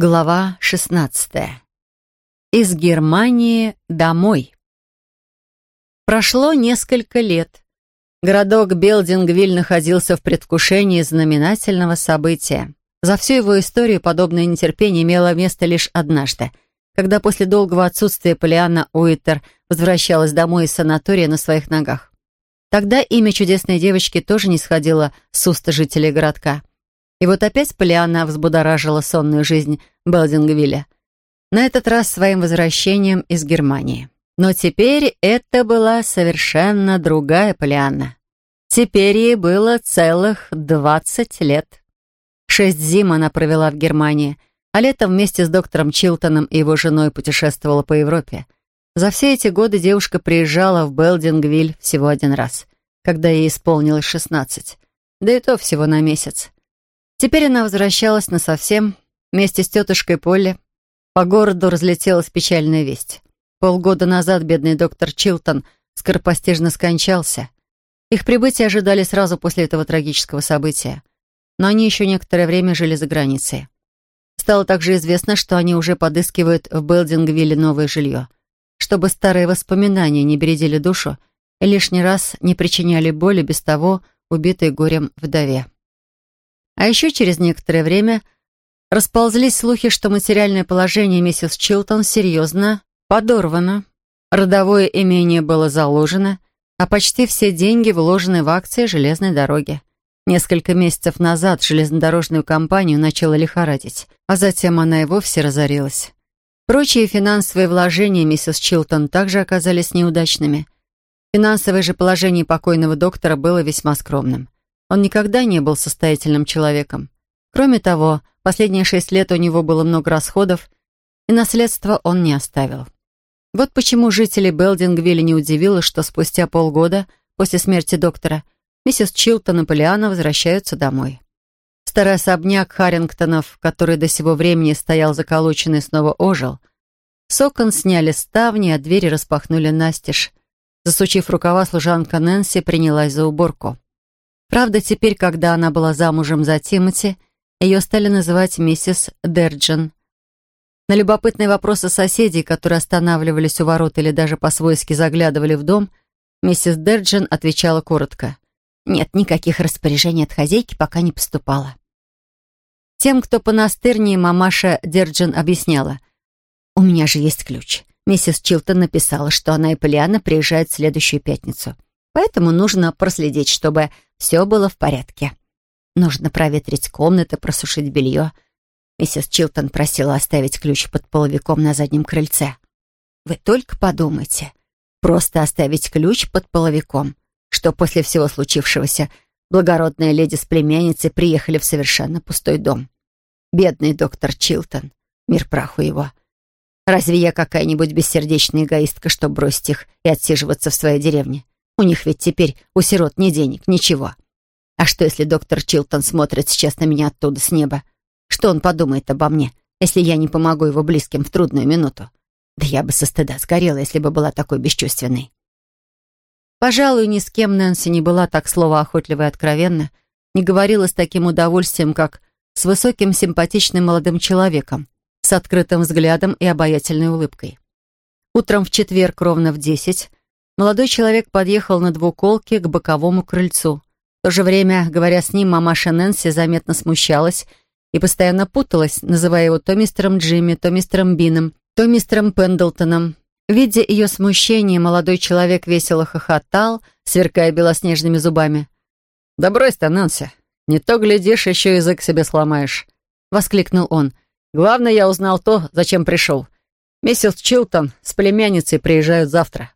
Глава 16. Из Германии домой. Прошло несколько лет. Городок Белдингвиль находился в предвкушении знаменательного события. За всю его историю подобное нетерпение имело место лишь однажды, когда после долгого отсутствия Полианна Уиттер возвращалась домой из санатория на своих ногах. Тогда имя чудесной девочки тоже не сходило с уст жителей городка. И вот опять Полианна взбудоражила сонную жизнь Белдингвилля. На этот раз своим возвращением из Германии. Но теперь это была совершенно другая Полианна. Теперь ей было целых двадцать лет. Шесть зим она провела в Германии, а летом вместе с доктором Чилтоном и его женой путешествовала по Европе. За все эти годы девушка приезжала в Белдингвиль всего один раз, когда ей исполнилось шестнадцать, да и то всего на месяц. Теперь она возвращалась насовсем. Вместе с тетушкой Полли по городу разлетелась печальная весть. Полгода назад бедный доктор Чилтон скоропостижно скончался. Их прибытие ожидали сразу после этого трагического события. Но они еще некоторое время жили за границей. Стало также известно, что они уже подыскивают в Белдингвилле новое жилье, чтобы старые воспоминания не бередили душу и лишний раз не причиняли боли без того убитой горем вдове. А еще через некоторое время расползлись слухи, что материальное положение миссис Чилтон серьезно подорвано. Родовое имение было заложено, а почти все деньги вложены в акции железной дороги. Несколько месяцев назад железнодорожную компанию начала лихорадить, а затем она и вовсе разорилась. Прочие финансовые вложения миссис Чилтон также оказались неудачными. Финансовое же положение покойного доктора было весьма скромным. Он никогда не был состоятельным человеком. Кроме того, последние шесть лет у него было много расходов, и наследства он не оставил. Вот почему жители Белдингвилля не удивило, что спустя полгода после смерти доктора миссис Чилтон и Полиана возвращаются домой. Старый особняк Харрингтонов, который до сего времени стоял заколоченный, снова ожил. С окон сняли ставни, а двери распахнули настежь. Засучив рукава, служанка Нэнси принялась за уборку. Правда, теперь, когда она была замужем за Тимоти, ее стали называть миссис Дерджин. На любопытные вопросы соседей, которые останавливались у ворот или даже по-свойски заглядывали в дом, миссис Дерджин отвечала коротко. «Нет, никаких распоряжений от хозяйки пока не поступало». Тем, кто понастырнее, мамаша Дерджин объясняла. «У меня же есть ключ. Миссис Чилтон написала, что она и Поллианна приезжают в следующую пятницу. Поэтому нужно проследить, чтобы все было в порядке. Нужно проветрить комнаты, просушить белье. Миссис Чилтон просила оставить ключ под половиком на заднем крыльце. Вы только подумайте. Просто оставить ключ под половиком, что после всего случившегося благородная леди с племянницей приехали в совершенно пустой дом. Бедный доктор Чилтон. Мир праху его. Разве я какая-нибудь бессердечная эгоистка, чтобы бросить их и отсиживаться в своей деревне? У них ведь теперь у сирот ни денег, ничего. А что, если доктор Чилтон смотрит сейчас на меня оттуда, с неба? Что он подумает обо мне, если я не помогу его близким в трудную минуту? Да я бы со стыда сгорела, если бы была такой бесчувственной. Пожалуй, ни с кем Нэнси не была так словоохотлива и откровенна, не говорила с таким удовольствием, как с высоким симпатичным молодым человеком, с открытым взглядом и обаятельной улыбкой. Утром в четверг ровно в десять Молодой человек подъехал на двуколке к боковому крыльцу. В то же время, говоря с ним, мамаша Нэнси заметно смущалась и постоянно путалась, называя его то мистером Джимми, то мистером Бином, то мистером Пендлтоном. Видя ее смущение, молодой человек весело хохотал, сверкая белоснежными зубами. «Да брось ты, Нэнси, не то, глядишь, еще язык себе сломаешь», — воскликнул он. «Главное, я узнал то, зачем пришел. Миссис Чилтон с племянницей приезжают завтра».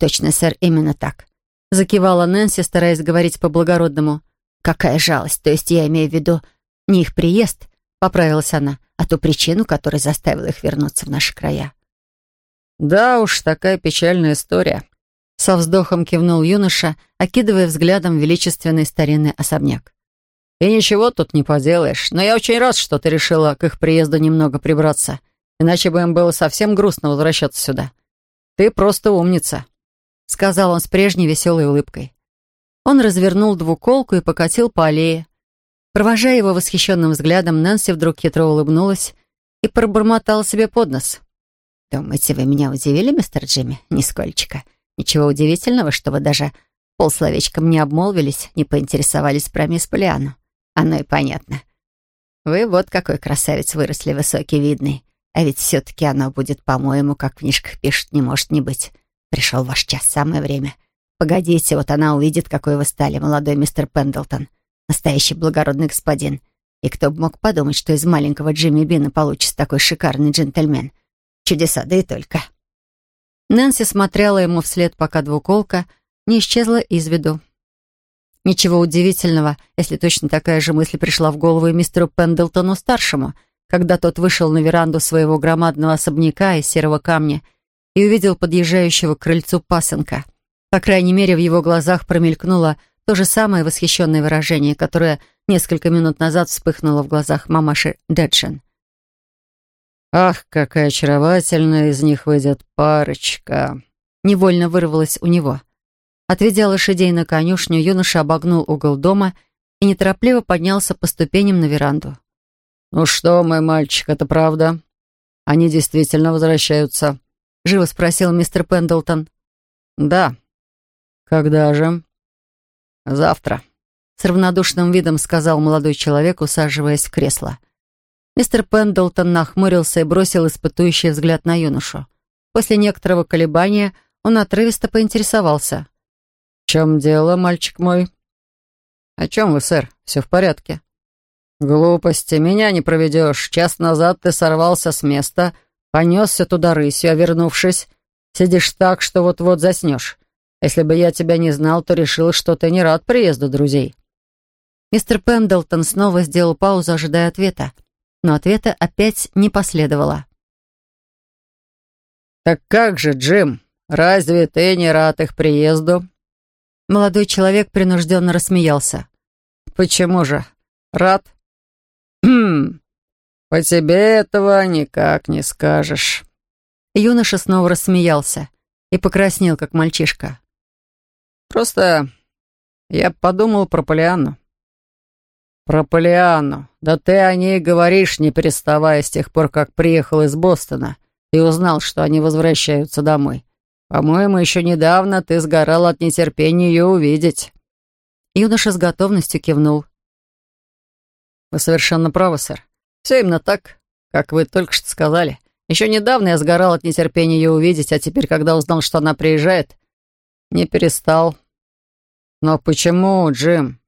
«Так точно, сэр, именно так», — закивала Нэнси, стараясь говорить по-благородному. «Какая жалость, то есть я имею в виду не их приезд», — поправилась она, «а ту причину, которая заставила их вернуться в наши края». «Да уж, такая печальная история», — со вздохом кивнул юноша, окидывая взглядом величественный старинный особняк. «И ничего тут не поделаешь, но я очень рад, что ты решила к их приезду немного прибраться, иначе бы им было совсем грустно возвращаться сюда. Ты просто умница» сказал он с прежней веселой улыбкой. Он развернул двуколку и покатил по аллее. Провожая его восхищенным взглядом, Нэнси вдруг хитро улыбнулась и пробормотал себе под нос. «Думаете, вы меня удивили, мистер Джимми? Нисколько. Ничего удивительного, что вы даже полсловечком не обмолвились, не поинтересовались про мисс Полиану. Оно и понятно. Вы вот какой красавец выросли, высокий, видный. А ведь все-таки оно будет, по-моему, как в книжках пишут, не может не быть. Пришел ваш час, самое время. Погодите, вот она увидит, какой вы стали, молодой мистер Пендлтон. Настоящий благородный господин. И кто бы мог подумать, что из маленького Джимми Бина получится такой шикарный джентльмен. Чудеса, да и только. Нэнси смотрела ему вслед, пока двуколка не исчезла из виду. Ничего удивительного, если точно такая же мысль пришла в голову и мистеру Пендлтону-старшему, когда тот вышел на веранду своего громадного особняка из серого камня и увидел подъезжающего к крыльцу пасынка. По крайней мере, в его глазах промелькнуло то же самое восхищенное выражение, которое несколько минут назад вспыхнуло в глазах мамаши Дэджин. «Ах, какая очаровательная из них выйдет парочка!» Невольно вырвалось у него. Отведя лошадей на конюшню, юноша обогнул угол дома и неторопливо поднялся по ступеням на веранду. «Ну что, мой мальчик, это правда? Они действительно возвращаются?» — живо спросил мистер Пендлтон. «Да». «Когда же?» «Завтра», — с равнодушным видом сказал молодой человек, усаживаясь в кресло. Мистер Пендлтон нахмурился и бросил испытующий взгляд на юношу. После некоторого колебания он отрывисто поинтересовался чем дело, мальчик мой?» «О чем вы, сэр? Все в порядке?» «Глупости, меня не проведешь. Час назад ты сорвался с места, понесся туда рысью, а вернувшись, сидишь так, что вот-вот заснешь. Если бы я тебя не знал, то решил, что ты не рад приезду друзей». Мистер Пендлтон снова сделал паузу, ожидая ответа. Но ответа опять не последовало. «Так как же, Джим, разве ты не рад их приезду?» Молодой человек принужденно рассмеялся. «Почему же? Рад?» «Хм, по тебе этого никак не скажешь». Юноша снова рассмеялся и покраснел, как мальчишка. «Просто я подумал про Полианну». «Про Полианну? Да ты о ней говоришь, не переставая с тех пор, как приехал из Бостона и узнал, что они возвращаются домой. По-моему, еще недавно ты сгорал от нетерпения ее увидеть». Юноша с готовностью кивнул. «Вы совершенно правы, сэр. Все именно так, как вы только что сказали. Еще недавно я сгорал от нетерпения ее увидеть, а теперь, когда узнал, что она приезжает, не перестал. Но почему, Джим?»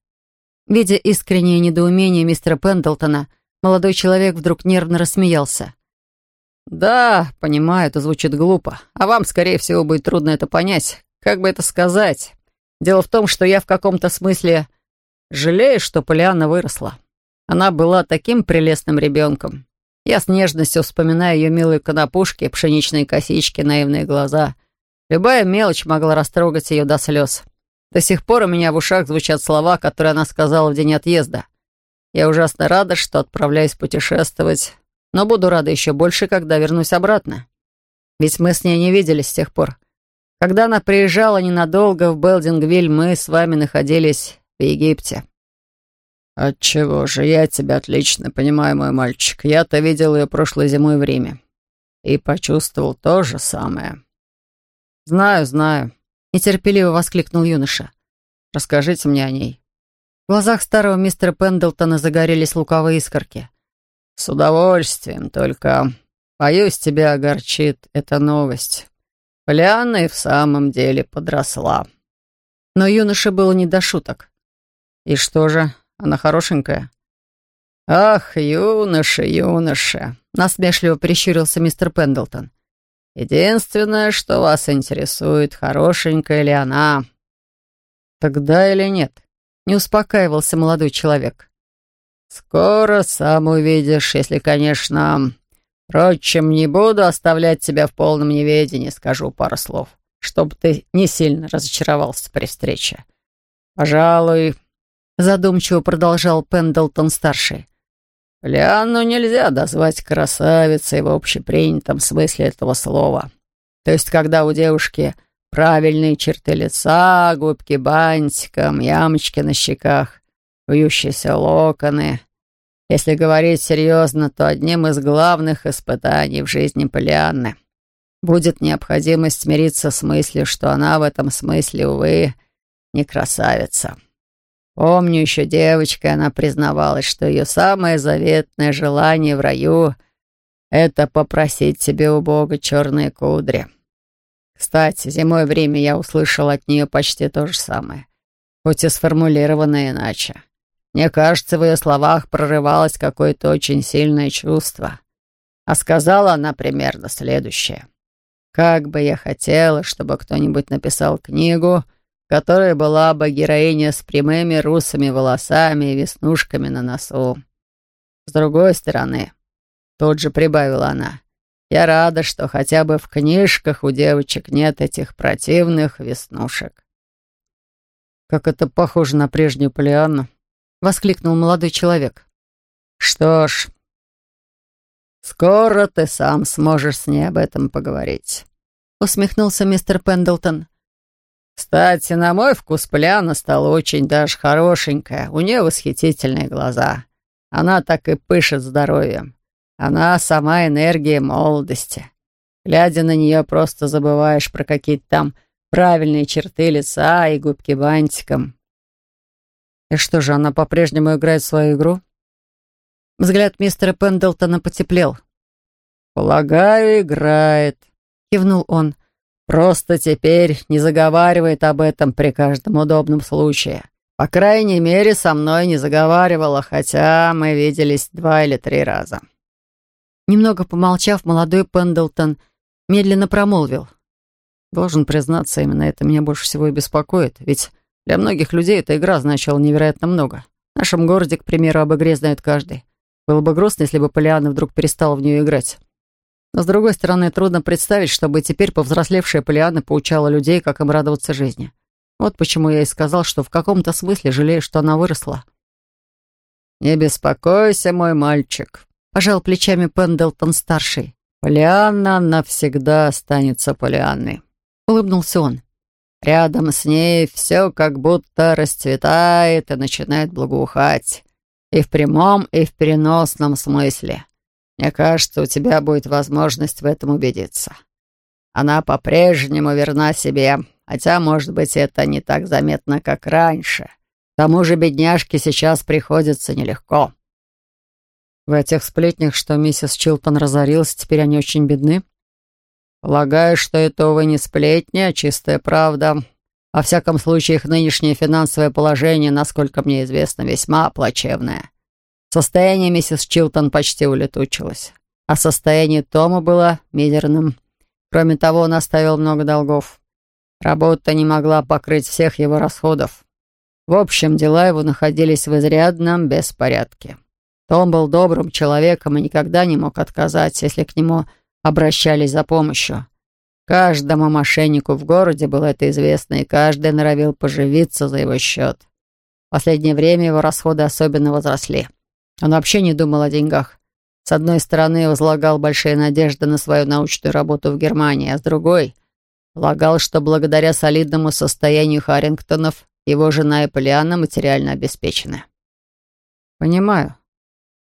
Видя искреннее недоумение мистера Пендлтона, молодой человек вдруг нервно рассмеялся. «Да, понимаю, это звучит глупо. А вам, скорее всего, будет трудно это понять. Как бы это сказать? Дело в том, что я в каком-то смысле жалею, что Полианна выросла. Она была таким прелестным ребенком. Я с нежностью вспоминаю ее милые конопушки, пшеничные косички, наивные глаза. Любая мелочь могла растрогать ее до слез. До сих пор у меня в ушах звучат слова, которые она сказала в день отъезда. Я ужасно рада, что отправляюсь путешествовать, но буду рада еще больше, когда вернусь обратно. Ведь мы с ней не виделись с тех пор. Когда она приезжала ненадолго в Белдингвиль, мы с вами находились в Египте. Отчего же, я тебя отлично понимаю, мой мальчик. Я-то видел ее прошлой зимой в Риме. И почувствовал то же самое. Знаю, знаю. Нетерпеливо воскликнул юноша. Расскажите мне о ней. В глазах старого мистера Пендлтона загорелись луковые искорки. «С удовольствием, только, боюсь, тебя огорчит эта новость. Полианна и в самом деле подросла». Но юноше было не до шуток. «И что же, она хорошенькая?» «Ах, юноша, юноша!» — насмешливо прищурился мистер Пендлтон. «Единственное, что вас интересует, хорошенькая ли она?» «Тогда или нет?» — не успокаивался молодой человек. «Скоро сам увидишь, если, конечно... Впрочем, не буду оставлять тебя в полном неведении, скажу пару слов, чтобы ты не сильно разочаровался при встрече. Пожалуй...» Задумчиво продолжал Пендлтон-старший. «Лианну нельзя дозвать красавицей в общепринятом смысле этого слова. То есть, когда у девушки правильные черты лица, губки бантиком, ямочки на щеках, вьющиеся локоны Если говорить серьезно, то одним из главных испытаний в жизни Полианны будет необходимость смириться с мыслью, что она в этом смысле, увы, не красавица. Помню, еще девочкой она признавалась, что ее самое заветное желание в раю — это попросить себе у Бога черные кудри. Кстати, зимой время я услышал от нее почти то же самое, хоть и сформулировано иначе. Мне кажется, в ее словах прорывалось какое-то очень сильное чувство. А сказала она примерно следующее. «Как бы я хотела, чтобы кто-нибудь написал книгу, которая была бы героиня с прямыми русыми волосами и веснушками на носу. С другой стороны, тут же прибавила она, я рада, что хотя бы в книжках у девочек нет этих противных веснушек. «Как это похоже на прежнюю Полианну!» — воскликнул молодой человек. «Что ж, скоро ты сам сможешь с ней об этом поговорить», — усмехнулся мистер Пендлтон. Кстати, на мой вкус Поляна стала очень даже хорошенькая. У нее восхитительные глаза. Она так и пышет здоровьем. Она сама энергия молодости. Глядя на нее, просто забываешь про какие-то там правильные черты лица и губки бантиком. И что же, она по-прежнему играет свою игру? Взгляд мистера Пендлтона потеплел. «Полагаю, играет», — кивнул он. Просто теперь не заговаривает об этом при каждом удобном случае. По крайней мере, со мной не заговаривала, хотя мы виделись два или три раза». Немного помолчав, молодой Пендлтон медленно промолвил. «Должен признаться, именно это меня больше всего и беспокоит, ведь для многих людей эта игра значила невероятно много. В нашем городе, к примеру, об игре знает каждый. Было бы грустно, если бы Полиана вдруг перестала в нее играть. Но, с другой стороны, трудно представить, чтобы теперь повзрослевшая Полиана поучала людей, как им радоваться жизни. Вот почему я и сказал, что в каком-то смысле жалею, что она выросла. «Не беспокойся, мой мальчик», — пожал плечами Пендлтон-старший. «Полианна навсегда останется Полианной», — улыбнулся он. «Рядом с ней все как будто расцветает и начинает благоухать. И в прямом, и в переносном смысле. Мне кажется, у тебя будет возможность в этом убедиться. Она по-прежнему верна себе, хотя, может быть, это не так заметно, как раньше. К тому же бедняжке сейчас приходится нелегко. В этих сплетнях, что миссис Чилтон разорилась, теперь они очень бедны? Полагаю, что это, увы, не сплетни, а чистая правда. Во всяком случае, их нынешнее финансовое положение, насколько мне известно, весьма плачевное. Состояние миссис Чилтон почти улетучилось, а состояние Тома было мизерным. Кроме того, он оставил много долгов. Работа не могла покрыть всех его расходов. В общем, дела его находились в изрядном беспорядке. Том был добрым человеком и никогда не мог отказать, если к нему обращались за помощью. Каждому мошеннику в городе было это известно, и каждый норовил поживиться за его счет. В последнее время его расходы особенно возросли. Он вообще не думал о деньгах. С одной стороны, возлагал большие надежды на свою научную работу в Германии, а с другой — полагал, что благодаря солидному состоянию Харрингтонов его жена и Полианна материально обеспечены. «Понимаю.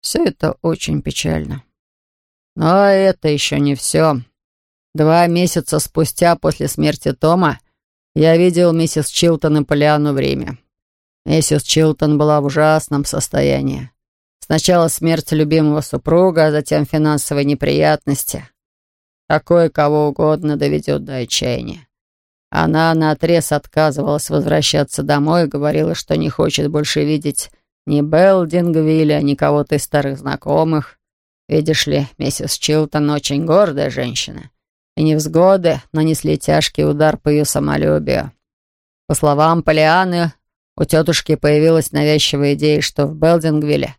Все это очень печально. Но это еще не все. Два месяца спустя после смерти Тома я видел миссис Чилтон и Полианну в Риме. Миссис Чилтон была в ужасном состоянии. Сначала смерть любимого супруга, а затем финансовые неприятности. Такое кого угодно доведет до отчаяния. Она наотрез отказывалась возвращаться домой и говорила, что не хочет больше видеть ни Белдингвилля, ни кого-то из старых знакомых. Видишь ли, миссис Чилтон очень гордая женщина, и невзгоды нанесли тяжкий удар по ее самолюбию. По словам Полианы, у тетушки появилась навязчивая идея, что в Белдингвилле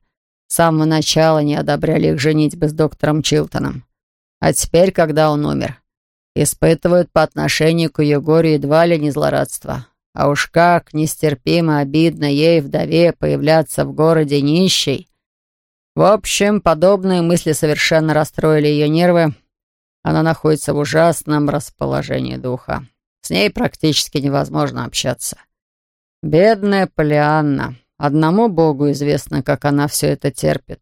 с самого начала не одобряли их женитьбы с доктором Чилтоном. А теперь, когда он умер, испытывают по отношению к ее горю едва ли не злорадство. А уж как нестерпимо обидно ей, вдове, появляться в городе нищей. В общем, подобные мысли совершенно расстроили ее нервы. Она находится в ужасном расположении духа. С ней практически невозможно общаться. Бедная Полианна. Одному Богу известно, как она все это терпит.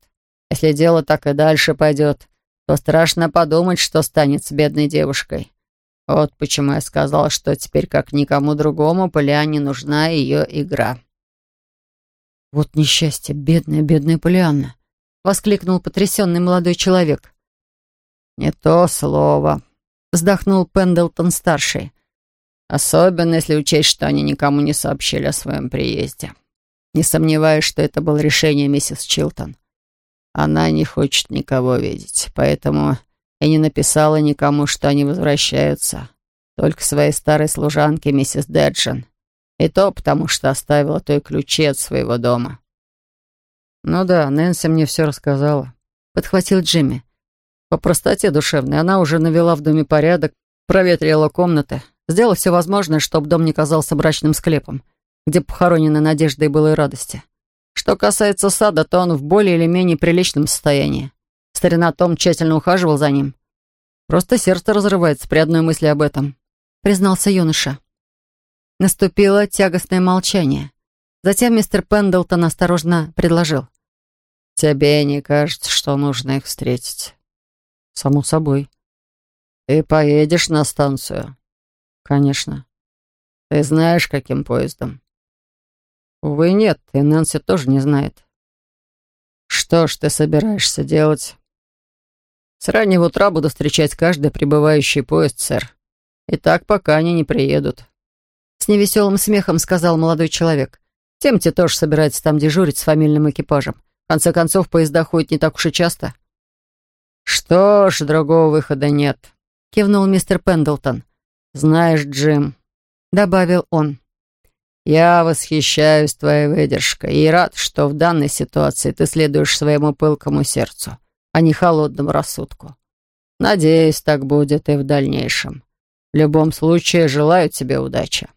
Если дело так и дальше пойдет, то страшно подумать, что станет с бедной девушкой. Вот почему я сказал, что теперь как никому другому Полиане нужна ее игра». «Вот несчастье, бедная, бедная Полианна!» — воскликнул потрясенный молодой человек. «Не то слово», — вздохнул Пендлтон-старший. «Особенно, если учесть, что они никому не сообщили о своем приезде. Не сомневаюсь, что это было решение миссис Чилтон. Она не хочет никого видеть, поэтому и не написала никому, что они возвращаются. Только своей старой служанке, миссис Деджин. И то потому, что оставила той ключи от своего дома». «Ну да, Нэнси мне все рассказала», — подхватил Джимми. По простоте душевной она уже навела в доме порядок, проветрила комнаты, сделала все возможное, чтобы дом не казался брачным склепом, где похоронены надежды и былые радости. Что касается сада, то он в более или менее приличном состоянии. Старина Том тщательно ухаживал за ним. Просто сердце разрывается при одной мысли об этом, признался юноша. Наступило тягостное молчание. Затем мистер Пендлтон осторожно предложил. «Тебе не кажется, что нужно их встретить?» «Само собой». «Ты поедешь на станцию?» «Конечно». «Ты знаешь, каким поездом?» «Увы, нет, и Нэнси тоже не знает». «Что ж ты собираешься делать?» «С раннего утра буду встречать каждый прибывающий поезд, сэр. И так, пока они не приедут». С невеселым смехом сказал молодой человек. «Темти тоже собирается там дежурить с фамильным экипажем. В конце концов, поезда ходят не так уж и часто». «Что ж, другого выхода нет», — кивнул мистер Пендлтон. «Знаешь, Джим», — добавил он, — «я восхищаюсь твоей выдержкой и рад, что в данной ситуации ты следуешь своему пылкому сердцу, а не холодному рассудку. Надеюсь, так будет и в дальнейшем. В любом случае, желаю тебе удачи».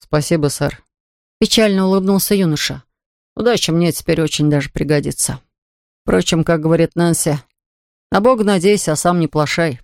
«Спасибо, сэр», — печально улыбнулся юноша. «Удача мне теперь очень даже пригодится. Впрочем, как говорит Нэнси, на Бога надейся, а сам не плашай.